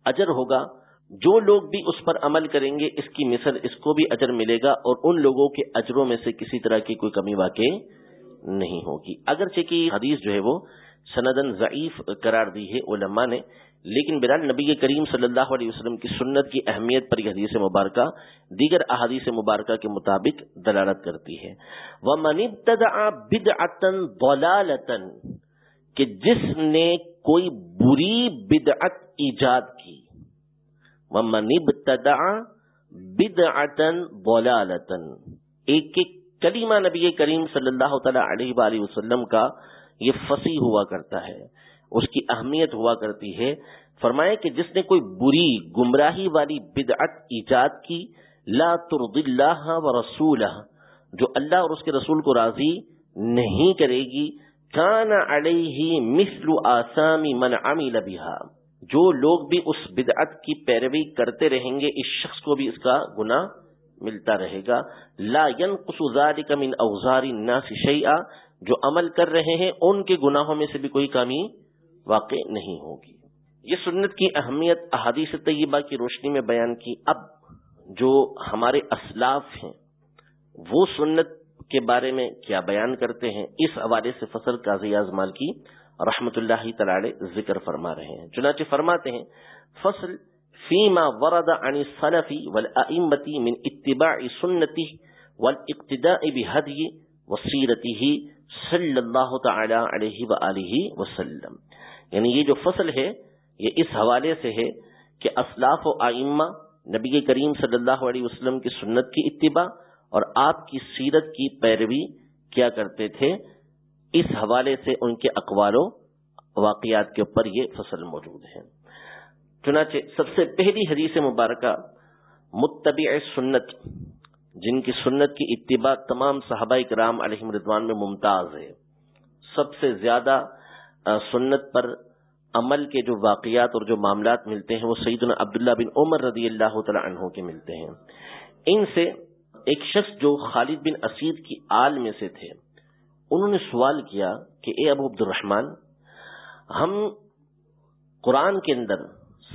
اجر ہوگا۔ جو لوگ بھی اس پر عمل کریں گے، اس کی مثل اس کو بھی اجر ملے گا اور ان لوگوں کے اجروں میں سے کسی طرح کی کوئی کمی واقع نہیں ہوگی۔ اگرچہ کہ حدیث جو ہے وہ سندن ضعیف قرار دی ہے علماء نے، لیکن برال نبی کریم صلی اللہ علیہ وسلم کی سنت کی اہمیت پر یہ حدیث مبارکہ، دیگر احادیث مبارکہ کے مطابق دلالت کرتی ہے۔ وہ منیب کہ جس نے کوئی بری بدعت ایجاد کی۔ وہ منیب تدا بدعتن ایک ایک کلیمہ نبی کریم صلی اللہ تعالی علیہ وآلہ وسلم کا یہ فصیح ہوا کرتا ہے، اس کی اہمیت ہوا کرتی ہے۔ فرمائے کہ جس نے کوئی بری گمراہی والی بدعت ایجاد کی، لا ترد اللہ و رسول جو اللہ اور اس کے رسول کو راضی نہیں کرے گی، کان علیہ مثل آسامی من عمل بها جو لوگ بھی اس بدعت کی پیروی کرتے رہیں گے، اس شخص کو بھی اس کا گناہ ملتا رہے گا۔ لا ينقص ذلك من اوزار الناس شيئا جو عمل کر رہے ہیں، ان کے گناہوں میں سے بھی کوئی کمی واقع نہیں ہوگی۔ یہ سنت کی اہمیت احادیث طیبہ کی روشنی میں بیان کی۔ اب جو ہمارے اسلاف ہیں، وہ سنت کے بارے میں کیا بیان کرتے ہیں؟ اس حوالے سے فصل قاضی اعظمال کی رحمت اللہ تعالی ذکر فرما رہے ہیں۔ چنانچہ فرماتے ہیں، فصل فیما ورد عن السلفی والائمتی من اتباع سنتی والاقتداء بهدی وسیرته صلی اللہ تعالی علیہ وآلہ وسلم۔ یعنی یہ جو فصل ہے، یہ اس حوالے سے ہے کہ اسلاف و آئمہ نبی کریم صلی اللہ علیہ وسلم کی سنت کی اتباع اور آپ کی سیرت کی پیروی کیا کرتے تھے، اس حوالے سے ان کے اقوال و واقعات کے اوپر یہ فصل موجود ہے چنانچہ سب سے پہلی حدیث مبارکہ متبع سنت جن کی سنت کی اتباع تمام صحابہ کرام علیہ مردوان میں ممتاز ہے۔ سب سے زیادہ سنت پر عمل کے جو واقعات اور جو معاملات ملتے ہیں، وہ سیدنا عبداللہ بن عمر رضی اللہ تعالی عنہ کے ملتے ہیں۔ ان سے ایک شخص جو خالد بن اسید کی آل میں سے تھے، انہوں نے سوال کیا کہ، اے ابو عبد الرحمان ہم قرآن کے اندر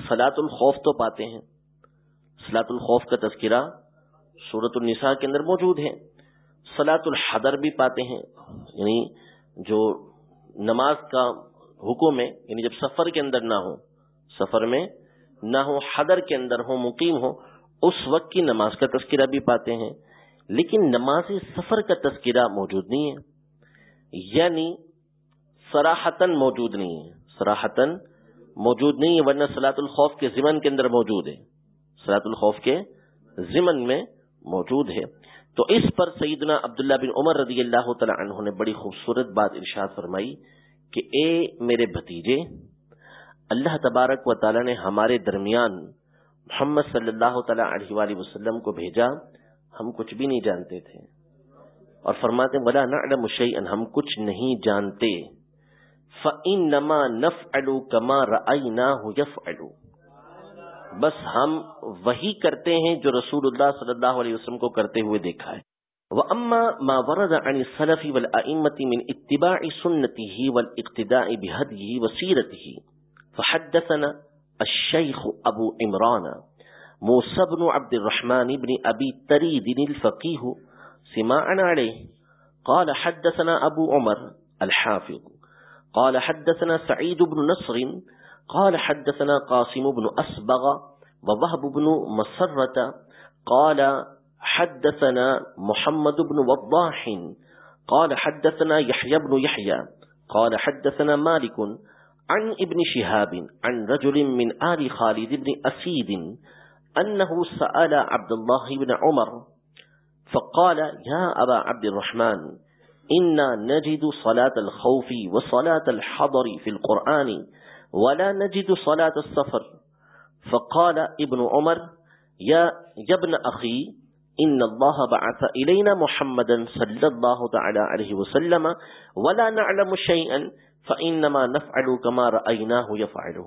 سلاط الخوف تو پاتے ہیں سلاط الخوف کا تذکرہ صورت النساء کے اندر موجود ہے سلاط الحدر بھی پاتے ہیں۔ یعنی جو نماز کا حکم ہے یعنی جب سفر کے اندر نہ ہو سفر میں نہ ہو حدر کے اندر ہو مقیم ہو اس وقت کی نماز کا تذکرہ بھی پاتے ہیں۔ لیکن نماز سفر کا تذکرہ موجود نہیں ہے۔ یعنی سراہتن موجود نہیں ہے۔ سراہتن موجود نہیں ہے، ورنہ سلاط الخوف کے ضمن کے اندر موجود ہے۔ سلاط الخوف کے ضمن میں موجود ہے تو اس پر سیدنا عبداللہ بن عمر رضی اللہ تعالی عنہ نے بڑی خوبصورت بات ارشاد فرمائی کہ اے میرے بھتیجے، اللہ تبارک و تعالی نے ہمارے درمیان محمد صلی اللہ تعالی علیہ وآلہ وسلم کو بھیجا، ہم کچھ بھی نہیں جانتے تھے۔ اور فرماتے، ولا نعلم شيئا، ہم کچھ نہیں جانتے۔ فانما نفعل كما رايناه يفعل۔ بس ہم وہی کرتے ہیں جو رسول اللہ صلی اللہ علیہ وسلم کو کرتے ہوئے دیکھا ہے۔ وَأَمَّا مَا وَرَدَ عَنِ السَّلَفِ وَالْأَئِمَّةِ مِنْ اتِّبَاعِ سُنَّتِهِ وَالْإِقْتِدَاءِ بِهَدْيِهِ وَسِيرَتِهِ۔ فَحَدَّثَنَا الشيخ أبو عمران، موسى بن عبد الرحمن بن أبي تريد الفقيه سماعنا عليه۔ قال حدثنا أبو عمر الحافظ۔ قال حدثنا سعيد بن نصر قال حدثنا قاسم بن أسبغ ووهب بن مسرة قال حدثنا محمد بن وضاح قال حدثنا يحيى بن يحيى قال حدثنا مالك عن ابن شهاب عن رجل من آل خالد بن أسيد أنه سأل عبد الله بن عمر فقال يا أبا عبد الرحمن إنا نجد صلاة الخوف وصلاة الحضر في القرآن ولا نجد صلاة السفر. فقال ابن عمر، يا ابن أخي، إن الله بعث إلينا محمدا صلى الله تعالى عليه وسلم، ولا نعلم شيئا، فإنما نفعل كما رأيناه يفعل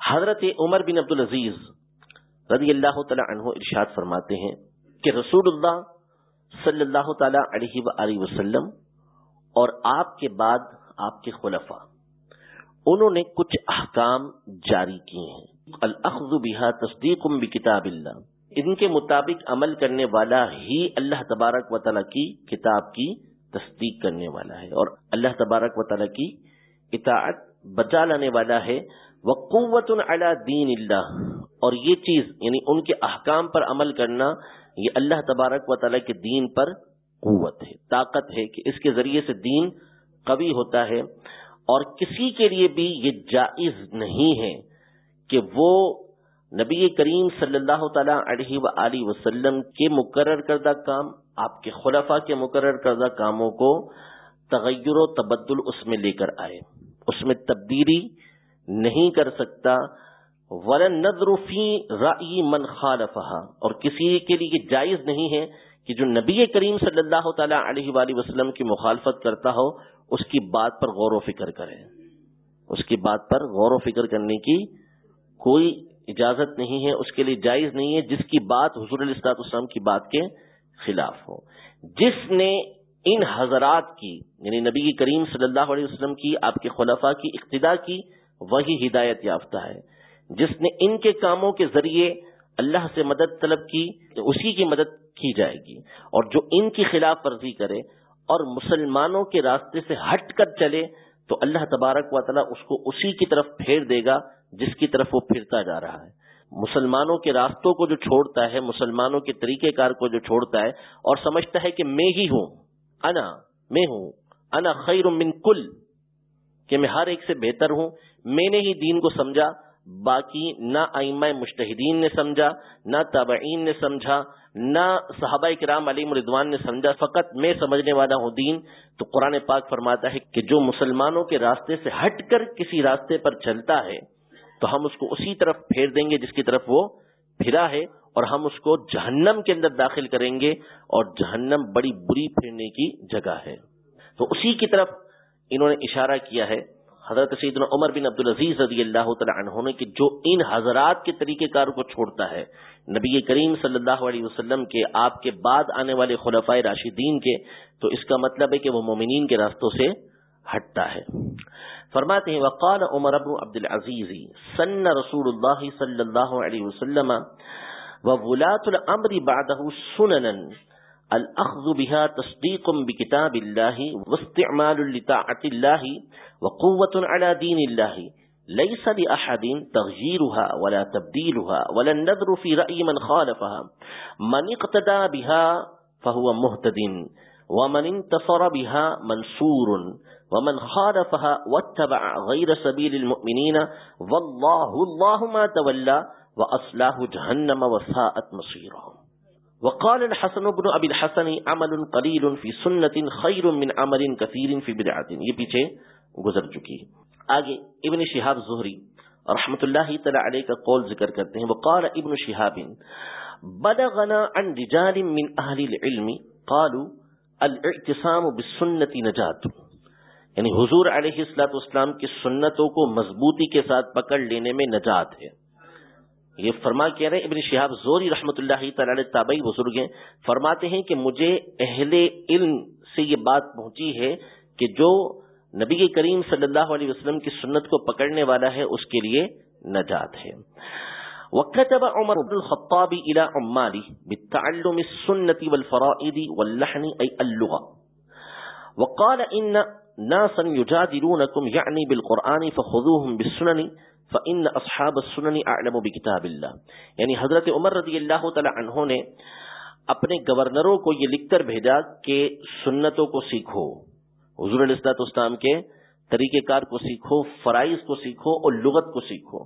حضرت عمر بن عبد العزیز رضی اللہ تعالی عنہ ارشاد فرماتے ہیں کہ رسول اللہ صلی اللہ تعالی علیہ وآلہ وسلم اور آپ کے بعد آپ کے خلفاء انہوں نے کچھ احکام جاری کیے ہیں۔ الاخذ تصدیق بکتاب اللہ۔ ان کے مطابق عمل کرنے والا ہی اللہ تبارک و تعالی کی کتاب کی تصدیق کرنے والا ہے اور اللہ تبارک و تعالی کی اطاعت بچا لانے والا ہے۔ وہ قوت دین اللہ اور یہ چیز یعنی ان کے احکام پر عمل کرنا، یہ اللہ تبارک و تعالیٰ کے دین پر قوت ہے، طاقت ہے کہ اس کے ذریعے سے دین قوی ہوتا ہے۔ اور کسی کے لیے بھی یہ جائز نہیں ہے کہ وہ نبی کریم صلی اللہ تعالی علیہ و وسلم کے مقرر کردہ کام، آپ کے خلفاء کے مقرر کردہ کاموں کو تغیر و تبدل اس میں لے کر آئے۔ اس میں تبدیلی نہیں کر سکتا۔ ورن نظر فی رائی من خالفہا اور کسی کے لیے یہ جائز نہیں ہے کہ جو نبی کریم صلی اللہ تعالی علیہ وآلہ وسلم کی مخالفت کرتا ہو، اس کی بات پر غور و فکر کرے۔ اس کی بات پر غور و فکر کرنے کی کوئی اجازت نہیں ہے، اس کے لیے جائز نہیں ہے، جس کی بات حضور علیہ السلام کی بات کے خلاف ہو۔ جس نے ان حضرات کی یعنی نبی کریم صلی اللہ علیہ وسلم کی، آپ کے خلفاء کی اقتدا کی، وہی ہدایت یافتہ ہے۔ جس نے ان کے کاموں کے ذریعے اللہ سے مدد طلب کی اسی کی مدد کی جائے گی اور جو ان کی خلاف ورزی کرے اور مسلمانوں کے راستے سے ہٹ کر چلے تو اللہ تبارک و تعالیٰ اس کو اسی کی طرف پھیر دے گا جس کی طرف وہ پھرتا جا رہا ہے۔ مسلمانوں کے راستوں کو جو چھوڑتا ہے، مسلمانوں کے طریقہ کار کو جو چھوڑتا ہے اور سمجھتا ہے کہ میں ہی ہوں، انا، میں ہوں، انا خیر من کل، کہ میں ہر ایک سے بہتر ہوں، میں نے ہی دین کو سمجھا باقی نہ ائمہ مشتحدین نے سمجھا، نہ تابعین نے سمجھا، نہ صحابہ کرام علی مردوان نے سمجھا، فقط میں سمجھنے والا ہوں دین۔ تو قرآن پاک فرماتا ہے کہ جو مسلمانوں کے راستے سے ہٹ کر کسی راستے پر چلتا ہے، تو ہم اس کو اسی طرف پھیر دیں گے جس کی طرف وہ پھرا ہے، اور ہم اس کو جہنم کے اندر داخل کریں گے، اور جہنم بڑی بری پھرنے کی جگہ ہے۔ تو اسی کی طرف انہوں نے اشارہ کیا ہے حضرت سیدنا عمر بن عبد العزیز رضی اللہ تعالی عنہ نے کہ جو ان حضرات کے طریقہ کار کو چھوڑتا ہے، نبی کریم صلی اللہ علیہ وسلم کے آپ کے بعد آنے والے خلفۂ راشدین کے، تو اس کا مطلب ہے کہ وہ مومنین کے راستوں سے ہٹتا ہے۔ فرماتے ہیں، وقال عمر ابن عبد العزیز سن رسول اللہ صلی اللہ علیہ وسلم وولات الامر بعده سننا الاخذ بها تصديق بكتاب الله واستعمال لطاعه الله وقوه على دين الله. ليس لاحد تغييرها ولا تبديلها ولا النذر في راي من خالفها. من اقتدى بها فهو مهتد، ومن انتصر بها منصور، ومن خالفها واتبع غير سبيل المؤمنين. والله، الله ما تولى واصلاه جهنم وساءت مصيرهم. وقال الحسن بن ابي الحسن عمل قليل في سنه خير من عمل كثير في بدعه یہ پیچھے گزر چکی آگے ابن شہاب زہری رحمت اللہ تعالی علیہ کا قول ذکر کرتے ہیں. وقال ابن شہاب بلغنا عن رجال من اهل العلم قالوا الاعتصام بالسنه نجات. یعنی حضور علیہ السلاط اسلام کی سنتوں کو مضبوطی کے ساتھ پکڑ لینے میں نجات ہے. یہ فرما کہہ رہے ابن شہاب زوری رحمت اللہ تعالی تابعی بزرگ ہیں، فرماتے ہیں کہ مجھے اہل علم سے یہ بات پہنچی ہے کہ جو نبی کریم صلی اللہ علیہ وسلم کی سنت کو پکڑنے والا ہے، اس کے لیے نجات ہے۔ وكتب عمر بن الخطاب الى عماله بالتعلم السنه والفرائض واللحن اي اللغه وقال ان ناسا يجادلونكم يعني یعنی بالقرآن فخذوهم بالسنن فإن أصحاب السنن أعلم بكتاب الله یعنی حضرت عمر رضی اللہ تعالی عنہ نے اپنے گورنروں کو یہ لکھ کر بھیجا کہ سنتوں کو سیکھو، حضور علیہ السلاط اسلام کے طریقہ کار کو سیکھو، فرائض کو سیکھو اور لغت کو سیکھو۔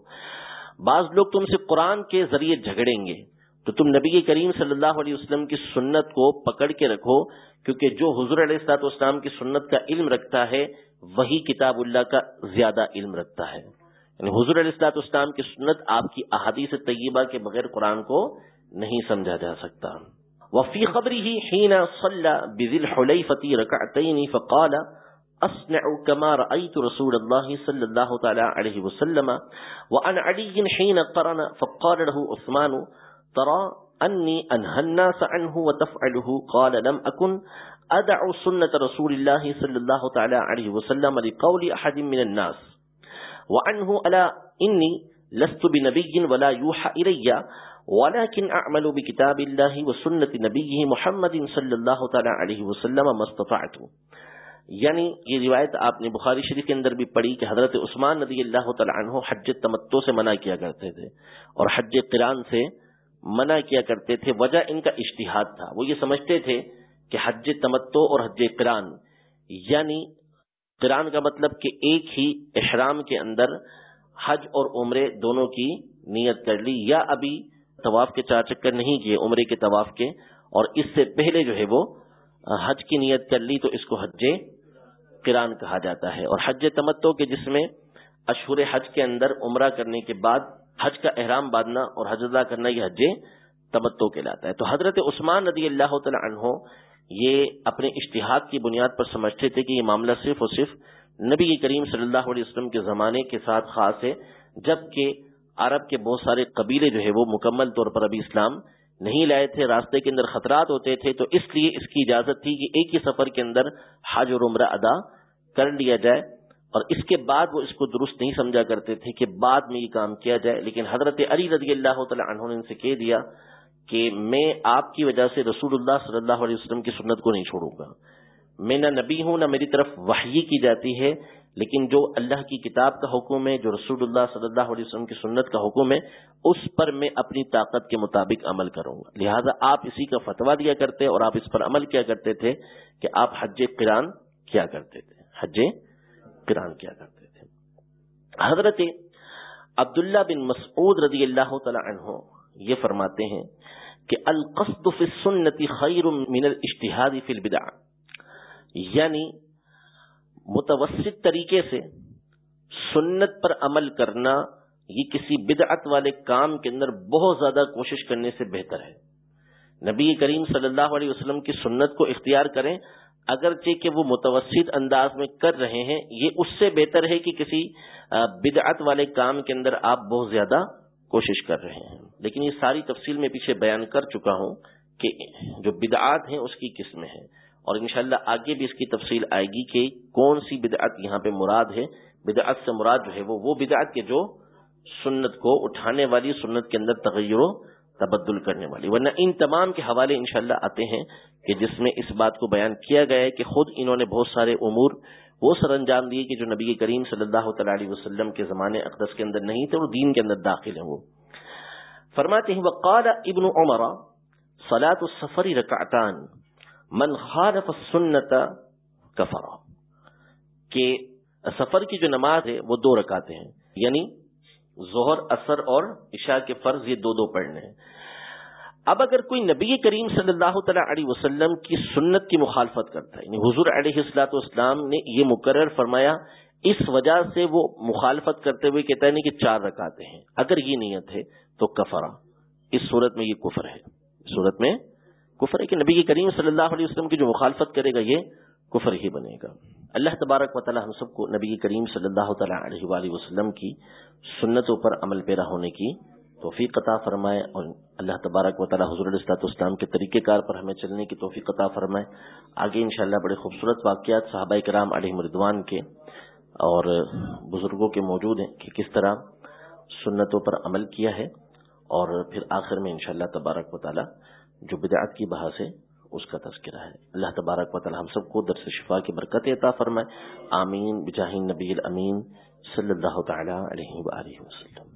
بعض لوگ تم سے قرآن کے ذریعے جھگڑیں گے۔ تو تم نبی کریم صلی اللہ علیہ وسلم کی سنت کو پکڑ کے رکھو، کیونکہ جو حضور علیہ السلاط اسلام کی سنت کا علم رکھتا ہے، وہی کتاب اللہ کا زیادہ علم رکھتا ہے۔ یعنی حضور علیہ السلاط اسلام کی سنت آپ کی احادیث طیبہ کے بغیر قرآن کو نہیں سمجھا جا سکتا۔ وفی خبری ہی حین صلى بذل حلیفتی رکعتین فقال، اصنع كما رأيت رسول الله صلى الله تعالى عليه وسلم، وعن علي حين قرن، فقال له عثمان ترى انی انہ الناس عنه وتفعله، قال لم اكن ادع سنة رسول الله صلى الله تعالى عليه وسلم لقول احد من الناس. وعنه الا انی لست بنبي ولا يوحى الي ولكن اعمل بكتاب الله وسنة نبيه محمد صلى الله تعالى عليه وسلم ما استطعت. یعنی یہ روایت آپ نے بخاری شریف کے اندر بھی پڑھی کہ حضرت عثمان رضی اللہ تعالی عنہ حج تمتو سے منع کیا کرتے تھے اور حج قرآن سے منع کیا کرتے تھے، وجہ ان کا اشتہاد تھا۔ وہ یہ سمجھتے تھے کہ حج تمتو اور حج کران یعنی کران کا مطلب کہ ایک ہی احرام کے اندر حج اور عمرے دونوں کی نیت کر لی، یا ابھی طواف کے چار چکر نہیں کیے، عمرے کے طواف کے، اور اس سے پہلے جو ہے وہ حج کی نیت کر لی تو اس کو حج کران کہا جاتا ہے۔ اور حج تمتو کے جس میں اشور حج کے اندر عمرہ کرنے کے بعد حج کا احرام باندھنا اور حج ادا کرنا یہ حج تمتو کہلاتا ہے۔ تو حضرت عثمان رضی اللہ تعالی عنہ یہ اپنے اشتہاد کی بنیاد پر سمجھتے تھے کہ یہ معاملہ صرف اور صرف نبی کریم صلی اللہ علیہ وسلم کے زمانے کے ساتھ خاص ہے، جبکہ عرب کے بہت سارے قبیلے جو ہے وہ مکمل طور پر ابھی اسلام نہیں لائے تھے، راستے کے اندر خطرات ہوتے تھے۔ تو اس لیے اس کی اجازت تھی کہ ایک ہی سفر کے اندر حج اور عمرہ ادا کر لیا جائے۔ اور اس کے بعد وہ اس کو درست نہیں سمجھا کرتے تھے کہ بعد میں یہ کام کیا جائے، لیکن حضرت علی رضی اللہ تعالی عنہ نے ان سے کہہ دیا کہ میں آپ کی وجہ سے رسول اللہ صلی اللہ علیہ وسلم کی سنت کو نہیں چھوڑوں گا۔ میں نہ نبی ہوں، نہ میری طرف وحی کی جاتی ہے، لیکن جو اللہ کی کتاب کا حکم ہے، جو رسول اللہ صلی اللہ علیہ وسلم کی سنت کا حکم ہے، اس پر میں اپنی طاقت کے مطابق عمل کروں گا۔ لہٰذا آپ اسی کا فتویٰ دیا کرتے اور آپ اس پر عمل کیا کرتے تھے کہ آپ حج قرآن کیا کرتے تھے۔ حج کران کیا کرتے تھے۔ حضرت عبداللہ بن مسعود رضی اللہ تعالی عنہ یہ فرماتے ہیں کہ القصد فی السنت خیر من الاشتہاد فی البدع۔ یعنی متوسط طریقے سے سنت پر عمل کرنا یہ کسی بدعت والے کام کے اندر بہت زیادہ کوشش کرنے سے بہتر ہے۔ نبی کریم صلی اللہ علیہ وسلم کی سنت کو اختیار کریں، اگرچہ کہ وہ متوسط انداز میں کر رہے ہیں، یہ اس سے بہتر ہے کہ کسی بدعت والے کام کے اندر آپ بہت زیادہ کوشش کر رہے ہیں۔ لیکن یہ ساری تفصیل میں پیچھے بیان کر چکا ہوں کہ جو بدعات ہیں اس کی قسمیں ہیں۔ اور انشاءاللہ آگے بھی اس کی تفصیل آئے گی کہ کون سی بدعت یہاں پہ مراد ہے۔ بدعت سے مراد جو ہے وہ وہ بدعت کے جو سنت کو اٹھانے والی سنت کے اندر تغیر و تبدل کرنے والی۔ ورنہ ان تمام کے حوالے انشاءاللہ آتے ہیں کہ جس میں اس بات کو بیان کیا گیا ہے کہ خود انہوں نے بہت سارے امور وہ سر انجام دیے کہ جو نبی کریم صلی اللہ تعالی علیہ وسلم کے زمانے اقدس کے اندر نہیں تھے اور دین کے اندر داخل ہیں وہ۔ فرماتے ہیں، وقال ابن عمر، صلاة السفر رکعتان، من خالف السنت کفر۔ کہ سفر کی جو نماز ہے، وہ دو رکاتے ہیں یعنی ظہر اثر اور عشاء کے فرض یہ دو دو پڑھنے ہیں۔ اب اگر کوئی نبی کریم صلی اللہ تعالی علیہ وسلم کی سنت کی مخالفت کرتا ہے یعنی حضور علیہ السلاۃ والسلام نے یہ مقرر فرمایا، اس وجہ سے وہ مخالفت کرتے ہوئے کہتا ہے کہ چار رکاتے ہیں۔ اگر یہ نیت ہے تو کفرا اس صورت میں یہ کفر ہے۔ صورت میں کفر ہے کہ نبی کریم صلی اللہ علیہ وسلم کی جو مخالفت کرے گا، یہ کفر ہی بنے گا۔ اللہ تبارک و تعالی ہم سب کو نبی کریم صلی اللہ تعالی علیہ وآلہ وسلم کی سنتوں پر عمل پیرا ہونے کی توفیق عطا فرمائے اور اللہ تبارک و تعالی حضور السلاط اسلام کے طریقہ کار پر ہمیں چلنے کی توفیق عطا فرمائے۔ آگے انشاءاللہ بڑے خوبصورت واقعات صحابہ کرام علیہ مردوان کے اور بزرگوں کے موجود ہیں کہ کس طرح سنتوں پر عمل کیا ہے اور پھر آخر میں انشاءاللہ تبارک و تعالی جو بدعات کی بحث ہے اس کا تذکرہ ہے۔ اللہ تبارک و تعالی ہم سب کو درس شفا کی برکت عطا فرمائے۔ آمین۔ بجاہ نبی الامین صلی اللہ تعالی علیہ وآلہ وسلم۔